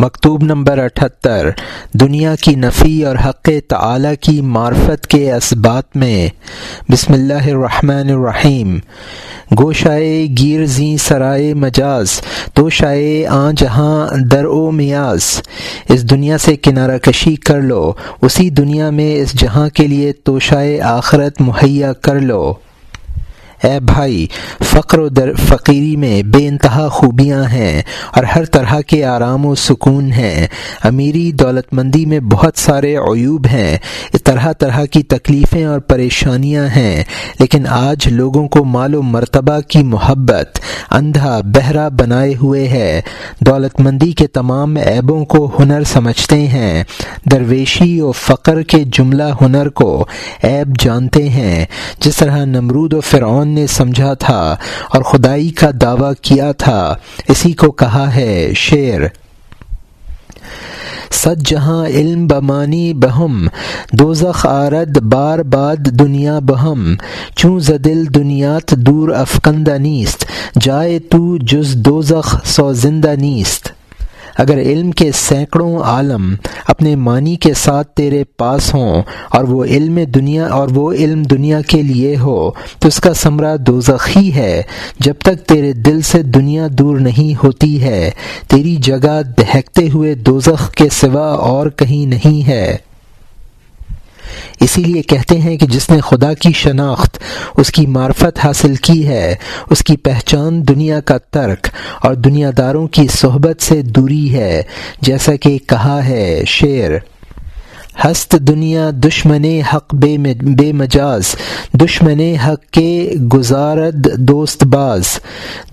مکتوب نمبر اٹھتر، دنیا کی نفی اور حق تعلیٰ کی معرفت کے اسبات میں۔ بسم اللہ الرحمن الرحیم۔ گوشائے گیر زی سرائے مجاز تو شائے آ جہاں در او میاز۔ اس دنیا سے کنارہ کشی کر لو، اسی دنیا میں اس جہاں کے لیے توشائے آخرت مہیا کر لو۔ اے بھائی، فقر و در، فقیری میں بے انتہا خوبیاں ہیں اور ہر طرح کے آرام و سکون ہیں۔ امیری دولت مندی میں بہت سارے عیوب ہیں۔ طرح طرح کی تکلیفیں اور پریشانیاں ہیں۔ لیکن آج لوگوں کو مال و مرتبہ کی محبت، اندھا بہرا بنائے ہوئے ہے۔ دولت مندی کے تمام عیبوں کو ہنر سمجھتے ہیں۔ درویشی و فقر کے جملہ ہنر کو عیب جانتے ہیں۔ جس طرح نمرود و فرعون نے سمجھا تھا اور خدائی کا دعویٰ کیا تھا، اسی کو کہا ہے شعر۔ سد جہاں علم بمانی بہم، دوزخ آرد بار باد دنیا بہم۔ چوں زدل دنیات دور افکندہ نیست، جائے تو جز دوزخ سو زندہ نیست۔ اگر علم کے سینکڑوں عالم اپنے معنی کے ساتھ تیرے پاس ہوں اور وہ علم دنیا اور وہ علم دنیا کے لیے ہو، تو اس کا ثمرہ دوزخی ہے۔ جب تک تیرے دل سے دنیا دور نہیں ہوتی ہے، تیری جگہ دہکتے ہوئے دوزخ کے سوا اور کہیں نہیں ہے۔ اسی لیے کہتے ہیں کہ جس نے خدا کی شناخت، اس کی معرفت حاصل کی ہے، اس کی پہچان دنیا کا ترک اور دنیا داروں کی صحبت سے دوری ہے، جیسا کہ کہا ہے شعر ہست دنیا دشمن حق بے بے مجاز، دشمن حق کے گزارد دوست باز۔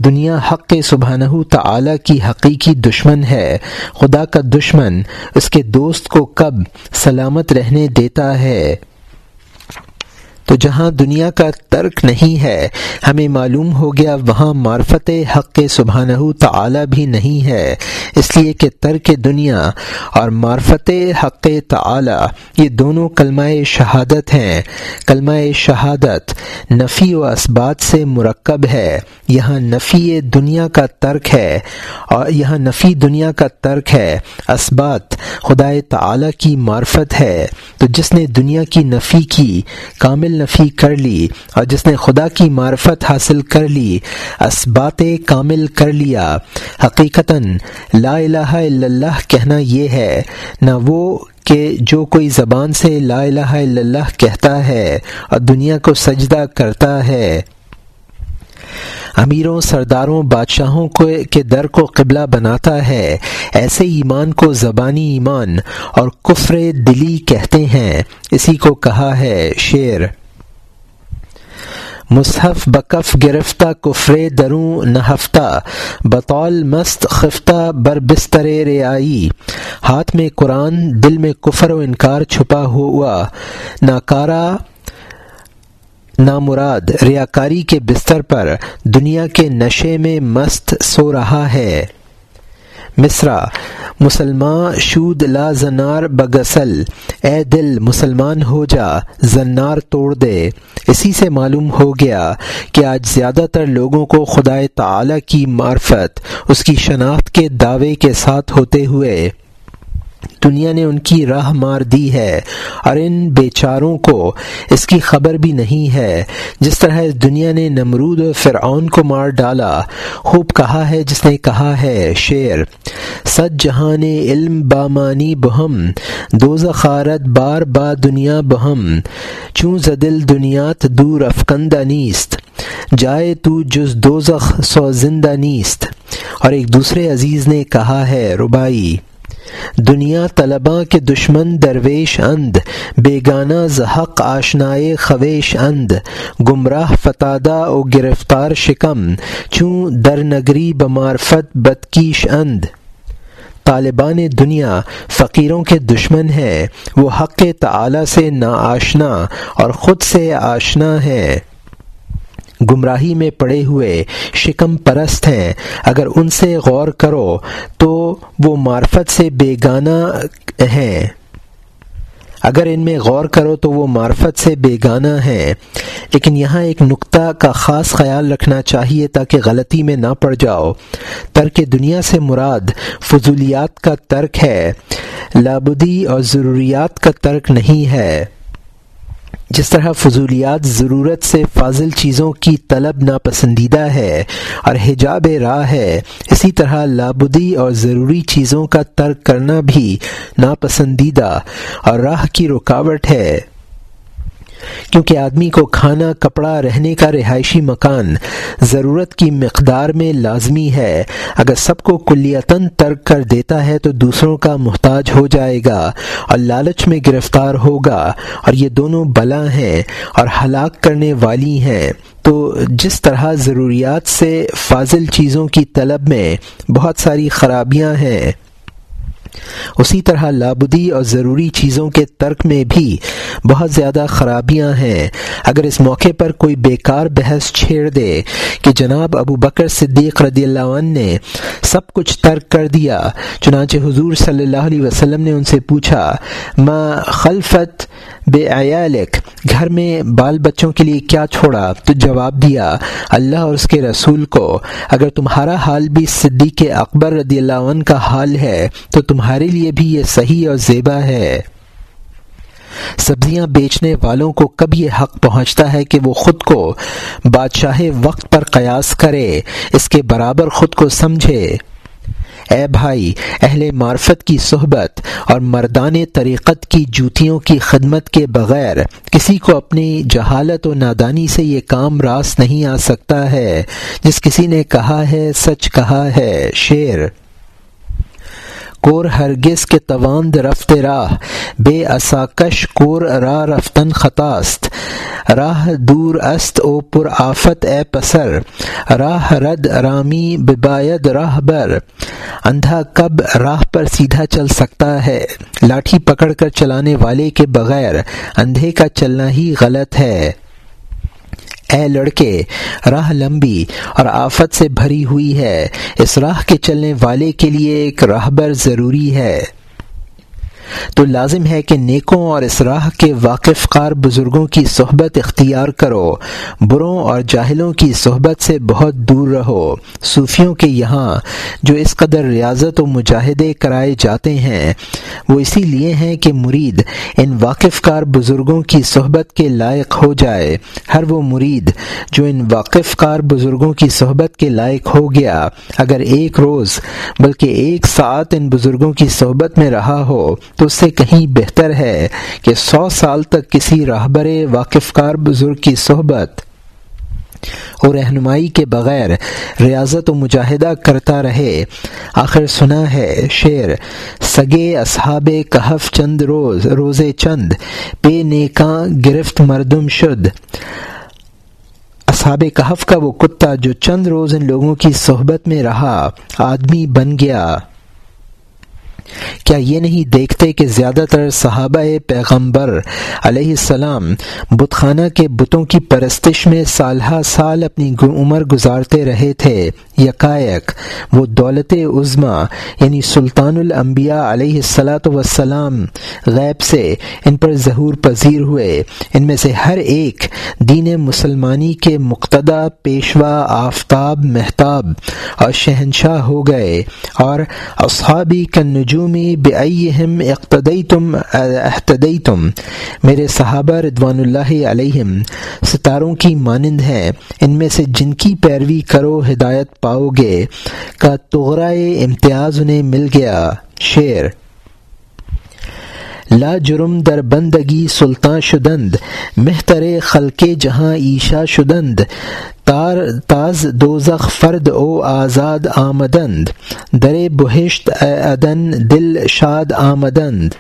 دنیا حق کے سبحانہ تعالی کی حقیقی دشمن ہے، خدا کا دشمن اس کے دوست کو کب سلامت رہنے دیتا ہے۔ تو جہاں دنیا کا ترک نہیں ہے، ہمیں معلوم ہو گیا وہاں معرفت حق سبحانہ تعالی بھی نہیں ہے۔ اس لیے کہ ترک دنیا اور معرفت حق تعالی، یہ دونوں کلمہ شہادت ہیں۔ کلمہ شہادت نفی و اسبات سے مرکب ہے۔ یہاں نفی دنیا کا ترک ہے اور یہاں نفی دنیا کا ترک ہے۔ اسبات خدا تعالی کی معرفت ہے۔ تو جس نے دنیا کی نفی کی، کامل نفی کر لی اور جس نے خدا کی معرفت حاصل کر لی اسبات کامل کر لیا۔ حقیقتا لا الہ الا اللہ کہنا یہ ہے، نہ وہ کہ جو کوئی زبان سے لا الہ الا اللہ کہتا ہے اور دنیا کو سجدہ کرتا ہے۔ امیروں، سرداروں، بادشاہوں کو کے در کو قبلہ بناتا ہے۔ ایسے ایمان کو زبانی ایمان اور کفر دلی کہتے ہیں۔ اسی کو کہا ہے شعر۔ مصحف بکف گرفتہ کفر دروں نہفتہ بطول مست خفتہ بر بستر ریائی ہاتھ میں قرآن، دل میں کفر و انکار چھپا ہوا۔ ناکارہ، نامراد، ریاکاری کے بستر پر دنیا کے نشے میں مست سو رہا ہے۔ مصرا مسلمان شود لا زنار بگسل اے دل، مسلمان ہو جا، زنار توڑ دے۔ اسی سے معلوم ہو گیا کہ آج زیادہ تر لوگوں کو خدا تعالی کی معرفت، اس کی شناخت کے دعوے کے ساتھ ہوتے ہوئے۔ دنیا نے ان کی راہ مار دی ہے اور ان بیچاروں کو اس کی خبر بھی نہیں ہے۔ جس طرح اس دنیا نے نمرود و فرعون کو مار ڈالا، خوب کہا ہے جس نے کہا ہے شعر سد جہان علم بامانی بہم دو خارت بار با دنیا بہم، چوں زدل دنیات دور افکندہ نیست، جائے تو جز دوزخ سو زندہ نیست۔ اور ایک دوسرے عزیز نے کہا ہے ربائی دنیا طلباں کے دشمن درویش اند، بیگانہ زحق آشنائے خویش اند، گمراہ فتادہ او گرفتار شکم، چوں در نگری بمارفت بدکیش اند۔ طالبان دنیا فقیروں کے دشمن ہیں۔ وہ حق تعالی سے نا آشنا اور خود سے آشنا ہیں۔ گمراہی میں پڑے ہوئے شکم پرست ہیں۔ اگر ان سے غور کرو تو وہ معرفت سے بیگانہ ہیں۔ اگر ان میں غور کرو تو وہ معرفت سے بیگانہ ہیں۔ لیکن یہاں ایک نقطہ کا خاص خیال رکھنا چاہیے تاکہ غلطی میں نہ پڑ جاؤ۔ ترک دنیا سے مراد فضولیات کا ترک ہے۔ لابدی اور ضروریات کا ترک نہیں ہے۔ جس طرح فضولیات ضرورت سے فاضل چیزوں کی طلب ناپسندیدہ ہے اور حجاب راہ ہے، اسی طرح لابدی اور ضروری چیزوں کا ترک کرنا بھی ناپسندیدہ اور راہ کی رکاوٹ ہے۔ کیونکہ آدمی کو کھانا، کپڑا، رہنے کا رہائشی مکان ضرورت کی مقدار میں لازمی ہے۔ اگر سب کو کلیتاً ترک کر دیتا ہے تو دوسروں کا محتاج ہو جائے گا اور لالچ میں گرفتار ہوگا اور یہ دونوں بلا ہیں اور ہلاک کرنے والی ہیں۔ تو جس طرح ضروریات سے فاضل چیزوں کی طلب میں بہت ساری خرابیاں ہیں اسی طرح لابدی اور ضروری چیزوں کے ترک میں بھی بہت زیادہ خرابیاں ہیں۔ اگر اس موقع پر کوئی بیکار بحث چھیڑ دے کہ جناب ابو بکر صدیق رضی اللہ عنہ نے سب کچھ ترک کر دیا، چنانچہ حضور صلی اللہ علیہ وسلم نے ان سے پوچھا، ما خلفت بے عیالک، گھر میں بال بچوں کے لیے کیا چھوڑا؟ تو جواب دیا، اللہ اور اس کے رسول کو، اگر تمہارا حال بھی صدیق اکبر رضی اللہ عنہ کا حال ہے، تو تمہارے لیے بھی یہ صحیح اور زیبا ہے۔ سبزیاں بیچنے والوں کو کب یہ حق پہنچتا ہے کہ وہ خود کو بادشاہ وقت پر قیاس کرے، اس کے برابر خود کو سمجھے؟ اے بھائی، اہل معرفت کی صحبت اور مردان طریقت کی جوتیوں کی خدمت کے بغیر کسی کو اپنی جہالت و نادانی سے یہ کام راس نہیں آ سکتا ہے۔ جس کسی نے کہا ہے، سچ کہا ہے، شعر۔ کور ہرگز کے تواند رفت راہ، بے اساکش کور راہ رفتن خطاست۔ راہ دور است او پر آفت اے پسر۔ راہ رد رامی بباید راہ بر۔ اندھا کب راہ پر سیدھا چل سکتا ہے۔ لاٹھی پکڑ کر چلانے والے کے بغیر اندھے کا چلنا ہی غلط ہے۔ اے لڑکے، راہ لمبی اور آفت سے بھری ہوئی ہے۔ اس راہ کے چلنے والے کے لیے ایک راہبر ضروری ہے۔ تو لازم ہے کہ نیکوں اور اس راہ کے واقف قار بزرگوں کی صحبت اختیار کرو، بروں اور جاہلوں کی صحبت سے بہت دور رہو۔ صوفیوں کے یہاں جو اس قدر ریاضت و مجاہدے کرائے جاتے ہیں، وہ اسی لیے ہیں کہ مرید ان واقف کار بزرگوں کی صحبت کے لائق ہو جائے۔ ہر وہ مرید جو ان واقف کار بزرگوں کی صحبت کے لائق ہو گیا، اگر ایک روز بلکہ ایک ساتھ ان بزرگوں کی صحبت میں رہا ہو تو اس سے کہیں بہتر ہے کہ سو سال تک کسی راہبر واقف کار بزرگ کی صحبت اور رہنمائی کے بغیر ریاضت و مجاہدہ کرتا رہے۔ آخر سنا ہے شعر، سگے اصحاب کہف چند روز روز چند، پے نیکاں گرفت مردم شد۔ اصحاب کہف کا وہ کتا جو چند روز ان لوگوں کی صحبت میں رہا، آدمی بن گیا۔ کیا یہ نہیں دیکھتے کہ زیادہ تر صحابہ پیغمبر علیہ السلام بت خانہ کے بتوں کی پرستش میں سالہ سال اپنی عمر گزارتے رہے تھے؟ یکایک وہ دولت عظما یعنی سلطان الانبیاء علیہ السلاۃ وسلام غیب سے ان پر ظہور پذیر ہوئے۔ ان میں سے ہر ایک دین مسلمانی کے مقتدا پیشوا، آفتاب، محتاب اور شہنشاہ ہو گئے۔ اور اصحابی کنجو نجومی بےم اقتدئی تم احتدئی تم میرے صحابہ ردوان اللہ علیہم، ستاروں کی مانند ہیں۔ ان میں سے جن کی پیروی کرو، ہدایت پاؤ گے کا تغرائے امتیاز انہیں مل گیا۔ شعر۔ لا جرم در بندگی سلطان شدند، مہتر خلق جہاں عیشا شدند۔ تار تاز دوزخ فرد او آزاد آمدند۔ در بہشت ادن دل شاد آمدند۔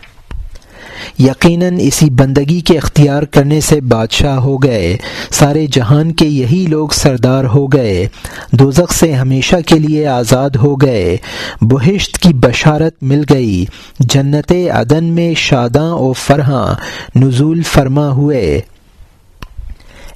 یقیناً اسی بندگی کے اختیار کرنے سے بادشاہ ہو گئے۔ سارے جہان کے یہی لوگ سردار ہو گئے۔ دوزخ سے ہمیشہ کے لیے آزاد ہو گئے۔ بہشت کی بشارت مل گئی۔ جنت عدن میں شاداں و فرحاں نزول فرما ہوئے۔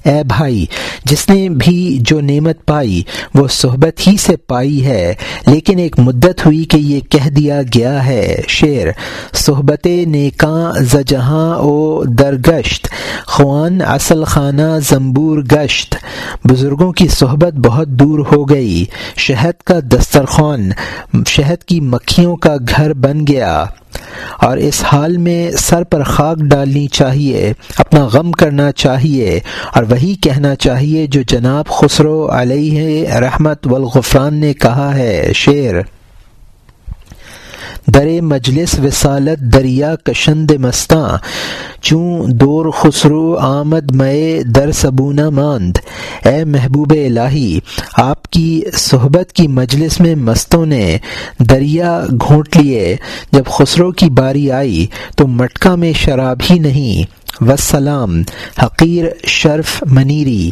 اے بھائی، جس نے بھی جو نعمت پائی، وہ صحبت ہی سے پائی ہے، لیکن ایک مدت ہوئی کہ یہ کہہ دیا گیا ہے شعر صحبت نیکاں زجہاں او درگشت، خوان اصل خانہ زمبور گشت، بزرگوں کی صحبت بہت دور ہو گئی، شہد کا دسترخوان، شہد کی مکھیوں کا گھر بن گیا۔ اور اس حال میں سر پر خاک ڈالنی چاہیے، اپنا غم کرنا چاہیے، اور وہی کہنا چاہیے جو جناب خسرو علیہ رحمت والغفران نے کہا ہے، شعر در مجلس وسالت دریا کشند مستاں چوں دور خسرو آمد مئے در سبونا ماند۔ اے محبوب الہی، آپ کی صحبت کی مجلس میں مستوں نے دریا گھونٹ لیے۔ جب خسرو کی باری آئی تو مٹکا میں شراب ہی نہیں۔ وسلام، حقیر شرف منیری۔